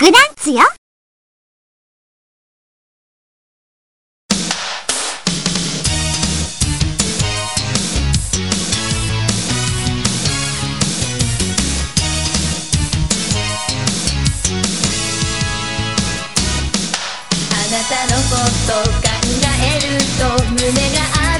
グランツよ。あなたのこと考えると胸が熱くなる